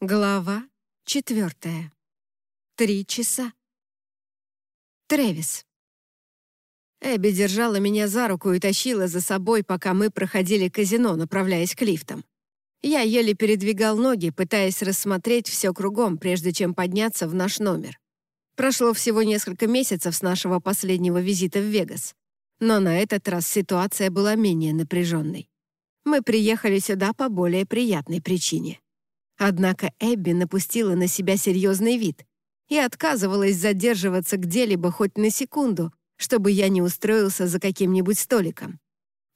Глава четвертая. Три часа. Тревис. Эбби держала меня за руку и тащила за собой, пока мы проходили казино, направляясь к лифтам. Я еле передвигал ноги, пытаясь рассмотреть все кругом, прежде чем подняться в наш номер. Прошло всего несколько месяцев с нашего последнего визита в Вегас. Но на этот раз ситуация была менее напряженной. Мы приехали сюда по более приятной причине — Однако Эбби напустила на себя серьезный вид и отказывалась задерживаться где-либо хоть на секунду, чтобы я не устроился за каким-нибудь столиком.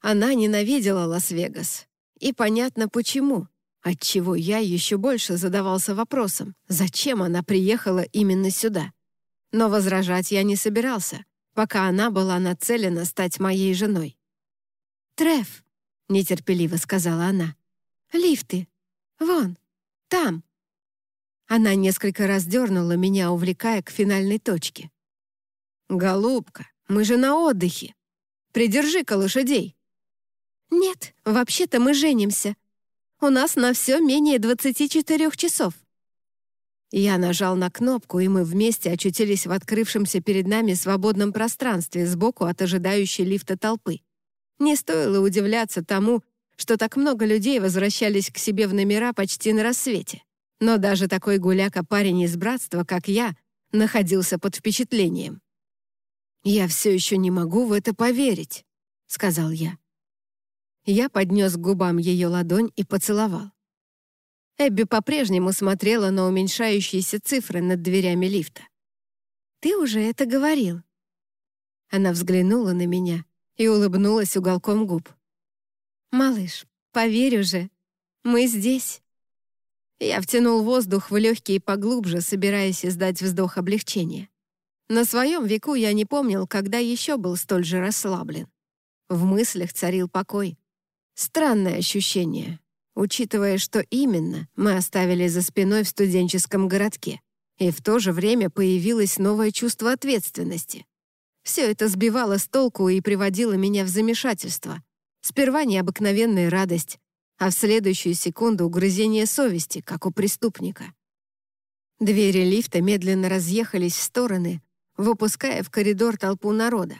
Она ненавидела Лас-Вегас. И понятно почему. Отчего я еще больше задавался вопросом, зачем она приехала именно сюда. Но возражать я не собирался, пока она была нацелена стать моей женой. «Треф», — нетерпеливо сказала она, — «лифты. Вон, там!» Она несколько раз дернула меня, увлекая к финальной точке. «Голубка, мы же на отдыхе. Придержи-ка лошадей». «Нет, вообще-то мы женимся. У нас на все менее 24 часов». Я нажал на кнопку, и мы вместе очутились в открывшемся перед нами свободном пространстве сбоку от ожидающей лифта толпы. Не стоило удивляться тому, что так много людей возвращались к себе в номера почти на рассвете. Но даже такой гуляка-парень из братства, как я, находился под впечатлением. «Я все еще не могу в это поверить», — сказал я. Я поднес к губам ее ладонь и поцеловал. Эбби по-прежнему смотрела на уменьшающиеся цифры над дверями лифта. «Ты уже это говорил». Она взглянула на меня и улыбнулась уголком губ. «Малыш, поверь уже, мы здесь». Я втянул воздух в легкие поглубже, собираясь издать вздох облегчения. На своем веку я не помнил, когда еще был столь же расслаблен. В мыслях царил покой. Странное ощущение, учитывая, что именно мы оставили за спиной в студенческом городке. И в то же время появилось новое чувство ответственности. Все это сбивало с толку и приводило меня в замешательство — Сперва необыкновенная радость, а в следующую секунду угрызение совести, как у преступника. Двери лифта медленно разъехались в стороны, выпуская в коридор толпу народа.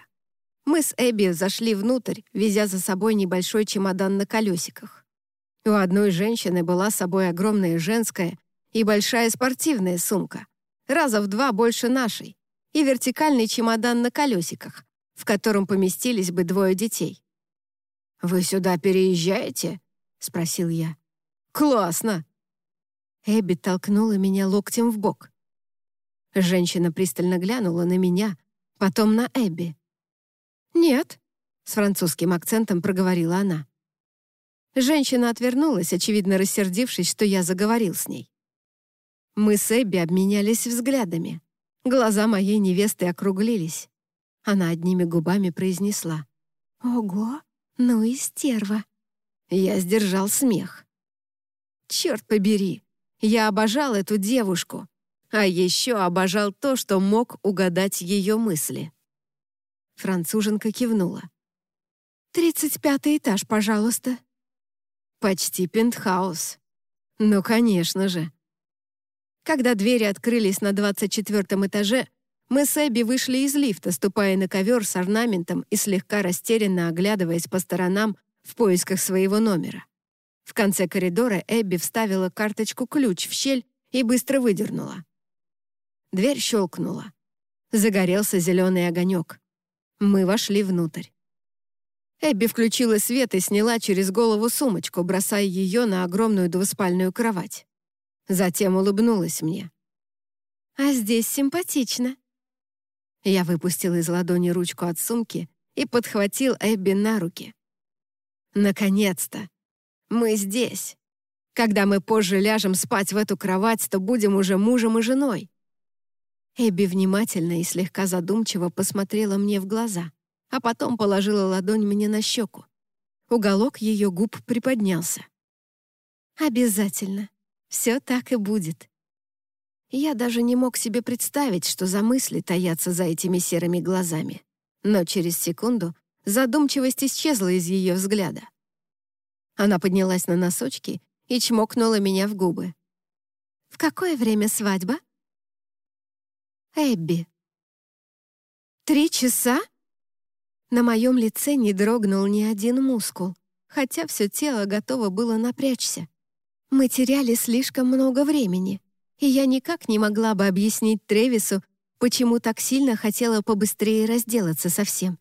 Мы с Эбби зашли внутрь, везя за собой небольшой чемодан на колесиках. У одной женщины была с собой огромная женская и большая спортивная сумка, раза в два больше нашей, и вертикальный чемодан на колесиках, в котором поместились бы двое детей. «Вы сюда переезжаете?» — спросил я. «Классно!» Эбби толкнула меня локтем в бок. Женщина пристально глянула на меня, потом на Эбби. «Нет», — с французским акцентом проговорила она. Женщина отвернулась, очевидно рассердившись, что я заговорил с ней. Мы с Эбби обменялись взглядами. Глаза моей невесты округлились. Она одними губами произнесла. «Ого!» Ну и стерва. Я сдержал смех. Черт побери, я обожал эту девушку, а еще обожал то, что мог угадать ее мысли. Француженка кивнула. «Тридцать пятый этаж, пожалуйста». «Почти пентхаус». «Ну, конечно же». Когда двери открылись на двадцать четвертом этаже, мы с Эбби вышли из лифта, ступая на ковер с орнаментом и слегка растерянно оглядываясь по сторонам в поисках своего номера. В конце коридора Эбби вставила карточку-ключ в щель и быстро выдернула. Дверь щелкнула. Загорелся зеленый огонек. Мы вошли внутрь. Эбби включила свет и сняла через голову сумочку, бросая ее на огромную двуспальную кровать. Затем улыбнулась мне. «А здесь симпатично», я выпустил из ладони ручку от сумки и подхватил Эбби на руки. «Наконец-то! Мы здесь! Когда мы позже ляжем спать в эту кровать, то будем уже мужем и женой!» Эбби внимательно и слегка задумчиво посмотрела мне в глаза, а потом положила ладонь мне на щеку. Уголок ее губ приподнялся. «Обязательно. Все так и будет. Я даже не мог себе представить, что за мысли таятся за этими серыми глазами. Но через секунду задумчивость исчезла из ее взгляда. Она поднялась на носочки и чмокнула меня в губы. В какое время свадьба?» Эбби. «Три часа?» На моем лице не дрогнул ни один мускул, хотя все тело готово было напрячься. Мы теряли слишком много времени, и я никак не могла бы объяснить Тревису, почему так сильно хотела побыстрее разделаться со всем.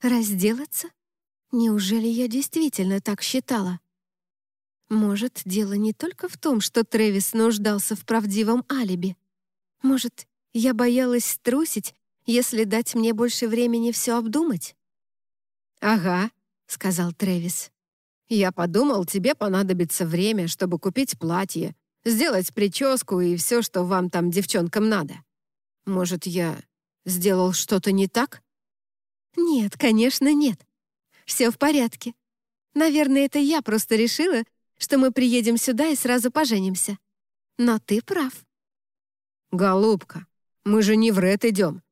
Разделаться? Неужели я действительно так считала? Может, дело не только в том, что Трэвис нуждался в правдивом алиби. Может, я боялась струсить, если дать мне больше времени все обдумать? «Ага», — сказал Трэвис. «Я подумал, тебе понадобится время, чтобы купить платье, сделать прическу и все, что вам там, девчонкам, надо. Может, я сделал что-то не так?» «Нет, конечно, нет. Все в порядке. Наверное, это я просто решила, что мы приедем сюда и сразу поженимся. Но ты прав». «Голубка, мы же не в Ред идем.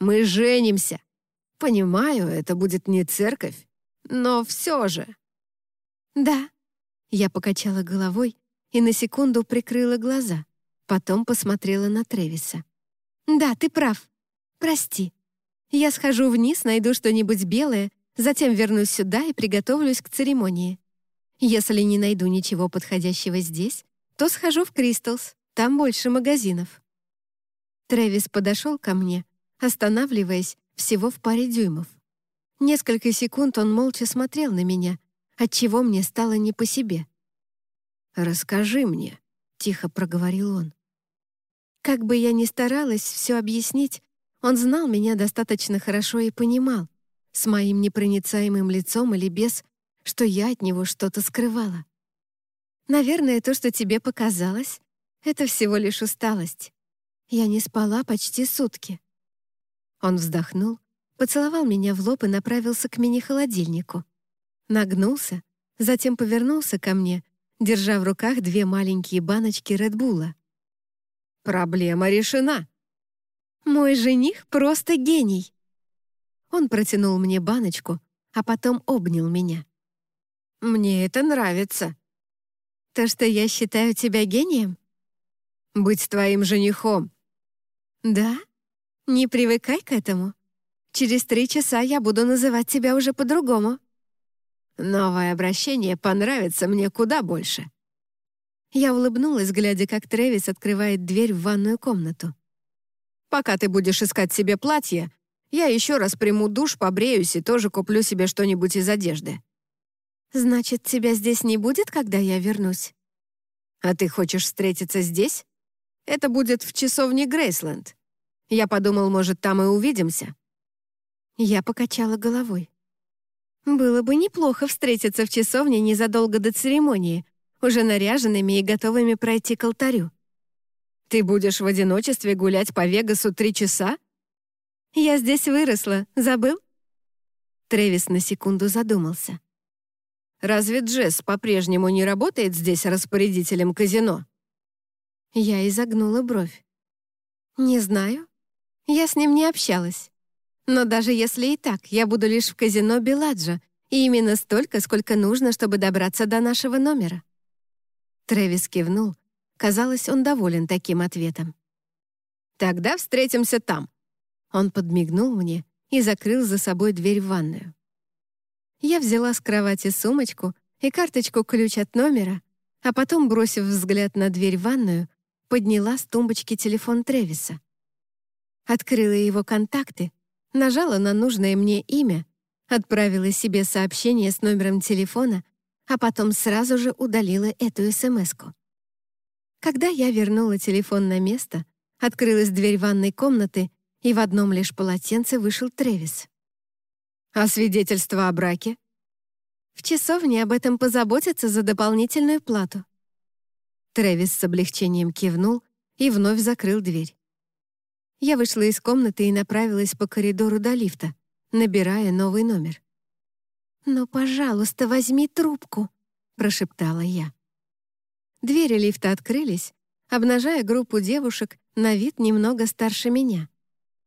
Мы женимся. Понимаю, это будет не церковь, но все же». «Да». Я покачала головой и на секунду прикрыла глаза, потом посмотрела на Тревиса. «Да, ты прав. Прости. Я схожу вниз, найду что-нибудь белое, затем вернусь сюда и приготовлюсь к церемонии. Если не найду ничего подходящего здесь, то схожу в Кристалс, там больше магазинов». Трэвис подошел ко мне, останавливаясь всего в паре дюймов. Несколько секунд он молча смотрел на меня, отчего мне стало не по себе. «Расскажи мне», — тихо проговорил он. Как бы я ни старалась все объяснить, он знал меня достаточно хорошо и понимал, с моим непроницаемым лицом или без, что я от него что-то скрывала. Наверное, то, что тебе показалось, это всего лишь усталость. Я не спала почти сутки. Он вздохнул, поцеловал меня в лоб и направился к мини-холодильнику. Нагнулся, затем повернулся ко мне, держа в руках две маленькие баночки Редбула. «Проблема решена!» «Мой жених просто гений!» Он протянул мне баночку, а потом обнял меня. «Мне это нравится». «То, что я считаю тебя гением?» «Быть твоим женихом». «Да? Не привыкай к этому. Через три часа я буду называть тебя уже по-другому». «Новое обращение понравится мне куда больше». Я улыбнулась, глядя, как Трэвис открывает дверь в ванную комнату. «Пока ты будешь искать себе платье, я еще раз приму душ, побреюсь и тоже куплю себе что-нибудь из одежды». «Значит, тебя здесь не будет, когда я вернусь?» «А ты хочешь встретиться здесь? Это будет в часовне Грейсленд. Я подумал, может, там и увидимся». Я покачала головой. «Было бы неплохо встретиться в часовне незадолго до церемонии, уже наряженными и готовыми пройти к алтарю». «Ты будешь в одиночестве гулять по Вегасу три часа?» «Я здесь выросла, забыл?» Трэвис на секунду задумался. Разве Джесс по-прежнему не работает здесь распорядителем казино?» Я изогнула бровь. «Не знаю. Я с ним не общалась. Но даже если и так, я буду лишь в казино Беладжа, и именно столько, сколько нужно, чтобы добраться до нашего номера». Трэвис кивнул. Казалось, он доволен таким ответом. «Тогда встретимся там». Он подмигнул мне и закрыл за собой дверь в ванную. Я взяла с кровати сумочку и карточку-ключ от номера, а потом, бросив взгляд на дверь в ванную, подняла с тумбочки телефон Тревиса. Открыла его контакты, нажала на нужное мне имя, отправила себе сообщение с номером телефона, а потом сразу же удалила эту СМС-ку. Когда я вернула телефон на место, открылась дверь ванной комнаты, и в одном лишь полотенце вышел Тревис. А свидетельство о браке? В часовне об этом позаботятся за дополнительную плату. Трэвис с облегчением кивнул и вновь закрыл дверь. Я вышла из комнаты и направилась по коридору до лифта, набирая новый номер. «Ну, пожалуйста, возьми трубку», — прошептала я. Двери лифта открылись, обнажая группу девушек на вид немного старше меня.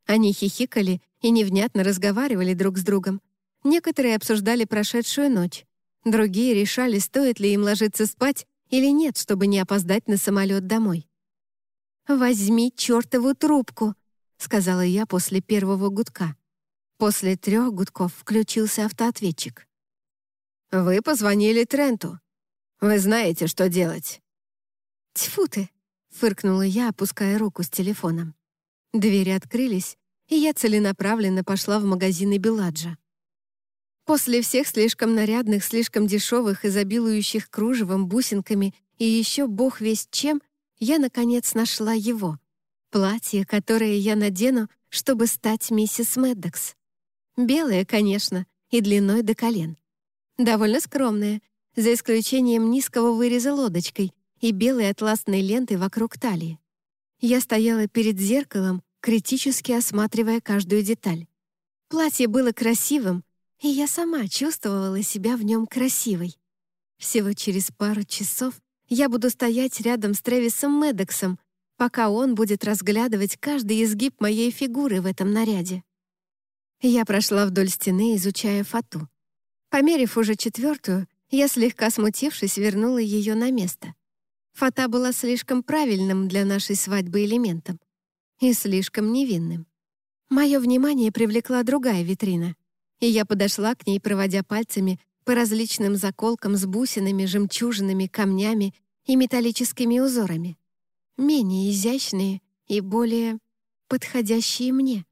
Они хихикали и невнятно разговаривали друг с другом. Некоторые обсуждали прошедшую ночь. Другие решали, стоит ли им ложиться спать или нет, чтобы не опоздать на самолет домой. «Возьми чертову трубку», — сказала я после первого гудка. После трех гудков включился автоответчик. «Вы позвонили Тренту. Вы знаете, что делать». «Тьфу ты!» — фыркнула я, опуская руку с телефоном. Двери открылись, и я целенаправленно пошла в магазины Беладжа. После всех слишком нарядных, слишком дешевых, изобилующих кружевом, бусинками и еще бог весть чем, я, наконец, нашла его. Платье, которое я надену, чтобы стать миссис Меддокс. Белое, конечно, и длиной до колен. Довольно скромное, за исключением низкого выреза лодочкой и белой атласной ленты вокруг талии. Я стояла перед зеркалом, критически осматривая каждую деталь. Платье было красивым, и я сама чувствовала себя в нем красивой. Всего через пару часов я буду стоять рядом с Трэвисом Медексом, пока он будет разглядывать каждый изгиб моей фигуры в этом наряде. Я прошла вдоль стены, изучая фату. Померив уже четвертую, я, слегка смутившись, вернула ее на место. Фата была слишком правильным для нашей свадьбы элементом и слишком невинным. Мое внимание привлекла другая витрина, и я подошла к ней, проводя пальцами по различным заколкам с бусинами, жемчужинами, камнями и металлическими узорами. Менее изящные и более подходящие мне.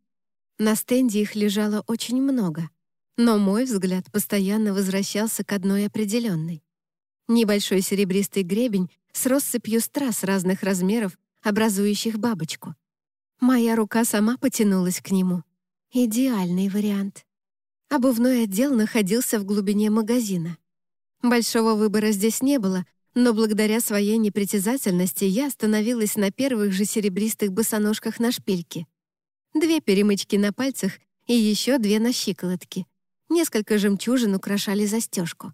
На стенде их лежало очень много, но мой взгляд постоянно возвращался к одной определенной. Небольшой серебристый гребень с россыпью страз разных размеров, образующих бабочку. Моя рука сама потянулась к нему. Идеальный вариант. Обувной отдел находился в глубине магазина. Большого выбора здесь не было, но благодаря своей непритязательности я остановилась на первых же серебристых босоножках на шпильке. Две перемычки на пальцах и еще две на щиколотке. Несколько жемчужин украшали застежку.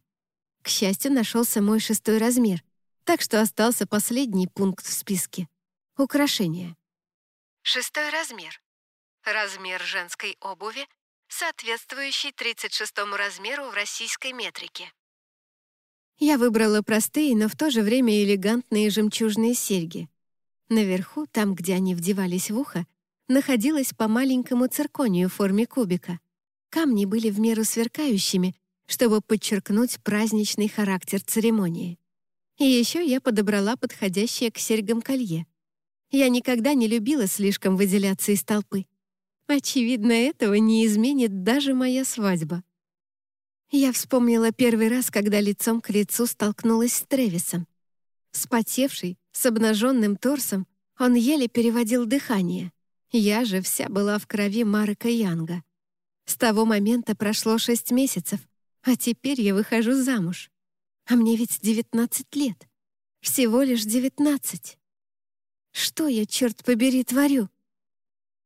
К счастью, нашелся мой шестой размер, так что остался последний пункт в списке — украшение. Шестой размер. Размер женской обуви соответствующий 36 размеру в российской метрике. Я выбрала простые, но в то же время элегантные жемчужные серьги. Наверху, там, где они вдевались в ухо, находилась по маленькому цирконию в форме кубика. Камни были в меру сверкающими, чтобы подчеркнуть праздничный характер церемонии. И еще я подобрала подходящее к серьгам колье. Я никогда не любила слишком выделяться из толпы. Очевидно, этого не изменит даже моя свадьба. Я вспомнила первый раз, когда лицом к лицу столкнулась с Тревисом. Спотевший, с обнаженным торсом, он еле переводил дыхание. Я же вся была в крови Марка Янга. С того момента прошло шесть месяцев, а теперь я выхожу замуж. А мне ведь девятнадцать лет. Всего лишь девятнадцать. Что я, черт побери, творю?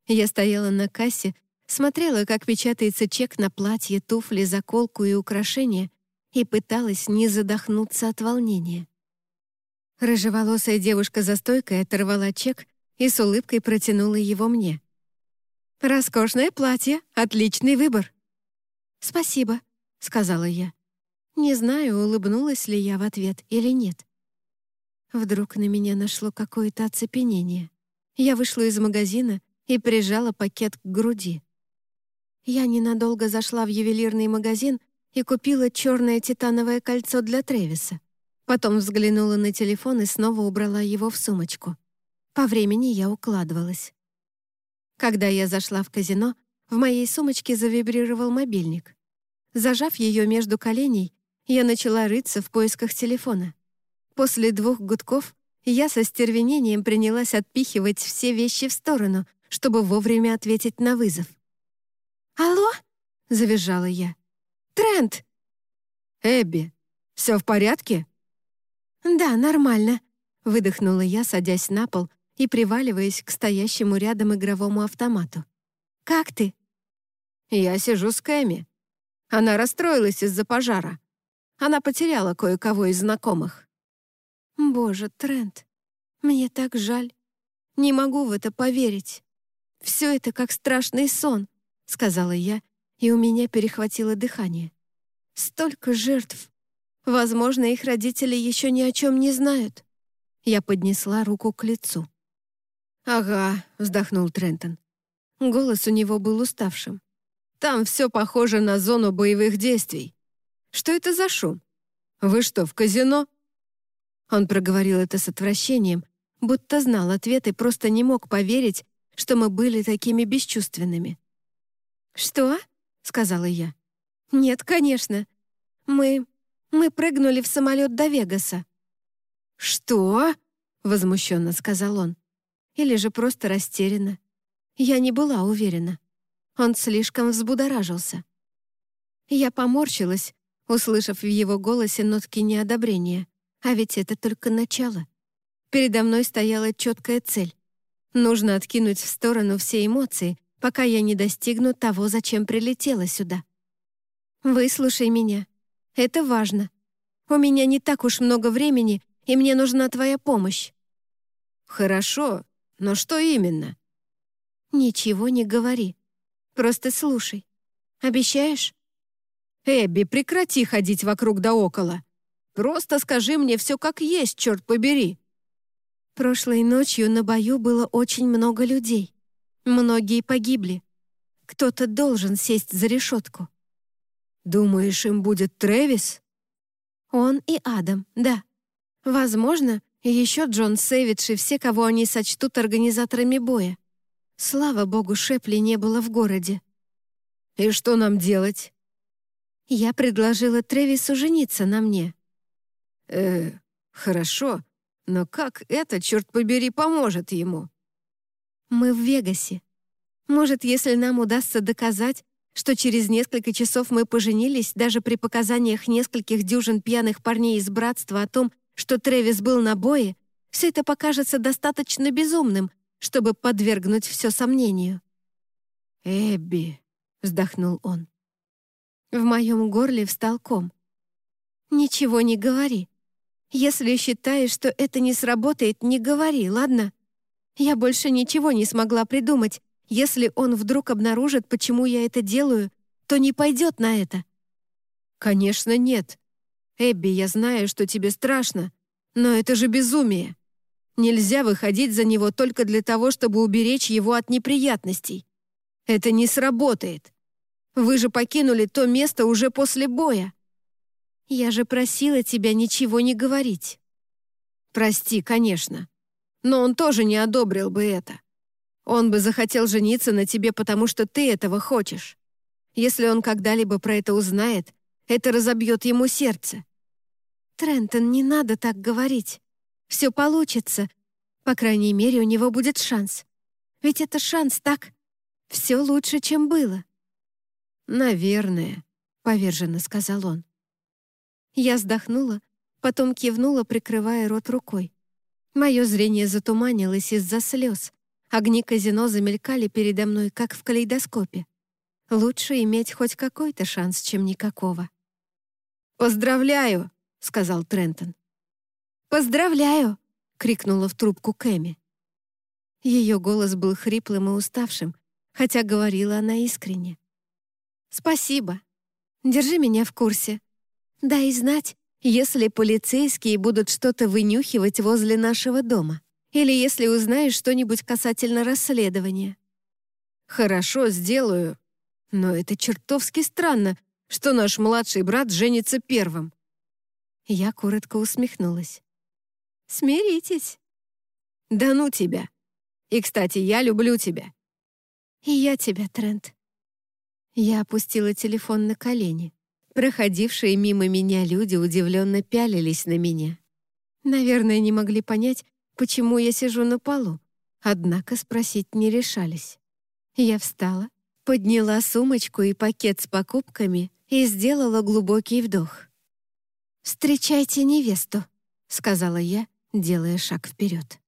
Я стояла на кассе, смотрела, как печатается чек на платье, туфли, заколку и украшения, и пыталась не задохнуться от волнения. Рыжеволосая девушка за стойкой оторвала чек и с улыбкой протянула его мне. «Роскошное платье, отличный выбор». «Спасибо», — сказала я. Не знаю, улыбнулась ли я в ответ или нет. Вдруг на меня нашло какое-то оцепенение. Я вышла из магазина и прижала пакет к груди. Я ненадолго зашла в ювелирный магазин и купила черное титановое кольцо для Тревиса. Потом взглянула на телефон и снова убрала его в сумочку. По времени я укладывалась. Когда я зашла в казино, в моей сумочке завибрировал мобильник. Зажав ее между коленей, я начала рыться в поисках телефона. После двух гудков я со стервенением принялась отпихивать все вещи в сторону, чтобы вовремя ответить на вызов. «Алло?» — завизжала я. «Трент!» «Эбби, все в порядке?» «Да, нормально», — выдохнула я, садясь на пол и приваливаясь к стоящему рядом игровому автомату. «Как ты?» «Я сижу с Кэми. Она расстроилась из-за пожара. Она потеряла кое-кого из знакомых». «Боже, Трент, мне так жаль. Не могу в это поверить». «Все это как страшный сон», — сказала я, и у меня перехватило дыхание. «Столько жертв! Возможно, их родители еще ни о чем не знают. Я поднесла руку к лицу. «Ага», — вздохнул Трентон. Голос у него был уставшим. «Там все похоже на зону боевых действий. Что это за шум? Вы что, в казино?» Он проговорил это с отвращением, будто знал ответ и просто не мог поверить, что мы были такими бесчувственными. «Что?» — сказала я. «Нет, конечно. Мы... мы прыгнули в самолет до Вегаса». «Что?» — возмущенно сказал он. Или же просто растерянно. Я не была уверена. Он слишком взбудоражился. Я поморщилась, услышав в его голосе нотки неодобрения. А ведь это только начало. Передо мной стояла четкая цель. Нужно откинуть в сторону все эмоции, пока я не достигну того, зачем прилетела сюда. Выслушай меня. Это важно. У меня не так уж много времени, и мне нужна твоя помощь. Хорошо, но что именно? Ничего не говори. Просто слушай. Обещаешь? Эбби, прекрати ходить вокруг да около. Просто скажи мне все как есть, черт побери. Прошлой ночью на бою было очень много людей. Многие погибли. Кто-то должен сесть за решетку. Думаешь, им будет Трэвис? Он и Адам, да. Возможно, еще Джон Сэвидж и все, кого они сочтут организаторами боя. Слава богу, Шепли не было в городе. И что нам делать? Я предложила Трэвису жениться на мне. Э, хорошо, но как это, черт побери, поможет ему? Мы в Вегасе. Может, если нам удастся доказать, что через несколько часов мы поженились, даже при показаниях нескольких дюжин пьяных парней из братства о том, что Трэвис был на бое, все это покажется достаточно безумным, чтобы подвергнуть все сомнению. «Эбби», — вздохнул он. В моем горле встал ком. «Ничего не говори. Если считаешь, что это не сработает, не говори, ладно? Я больше ничего не смогла придумать. Если он вдруг обнаружит, почему я это делаю, то не пойдет на это». «Конечно, нет. Эбби, я знаю, что тебе страшно, но это же безумие. Нельзя выходить за него только для того, чтобы уберечь его от неприятностей. Это не сработает. Вы же покинули то место уже после боя. «Я же просила тебя ничего не говорить». «Прости, конечно. Но он тоже не одобрил бы это. Он бы захотел жениться на тебе, потому что ты этого хочешь. Если он когда-либо про это узнает, это разобьет ему сердце». «Трентон, не надо так говорить. Все получится. По крайней мере, у него будет шанс. Ведь это шанс, так? Все лучше, чем было». «Наверное», — поверженно сказал он. Я вздохнула, потом кивнула, прикрывая рот рукой. Мое зрение затуманилось из-за слез. Огни казино замелькали передо мной, как в калейдоскопе. Лучше иметь хоть какой-то шанс, чем никакого. «Поздравляю!» — сказал Трентон. «Поздравляю!» — крикнула в трубку Кэми. Ее голос был хриплым и уставшим, хотя говорила она искренне. «Спасибо. Держи меня в курсе. Дай знать, если полицейские будут что-то вынюхивать возле нашего дома или если узнаешь что-нибудь касательно расследования». «Хорошо, сделаю. Но это чертовски странно, что наш младший брат женится первым». Я коротко усмехнулась. «Смиритесь». «Да ну тебя! И, кстати, я люблю тебя». «И я тебя, Трент». Я опустила телефон на колени. Проходившие мимо меня люди удивленно пялились на меня. Наверное, не могли понять, почему я сижу на полу, однако спросить не решались. Я встала, подняла сумочку и пакет с покупками и сделала глубокий вдох. «Встречайте невесту», — сказала я, делая шаг вперед.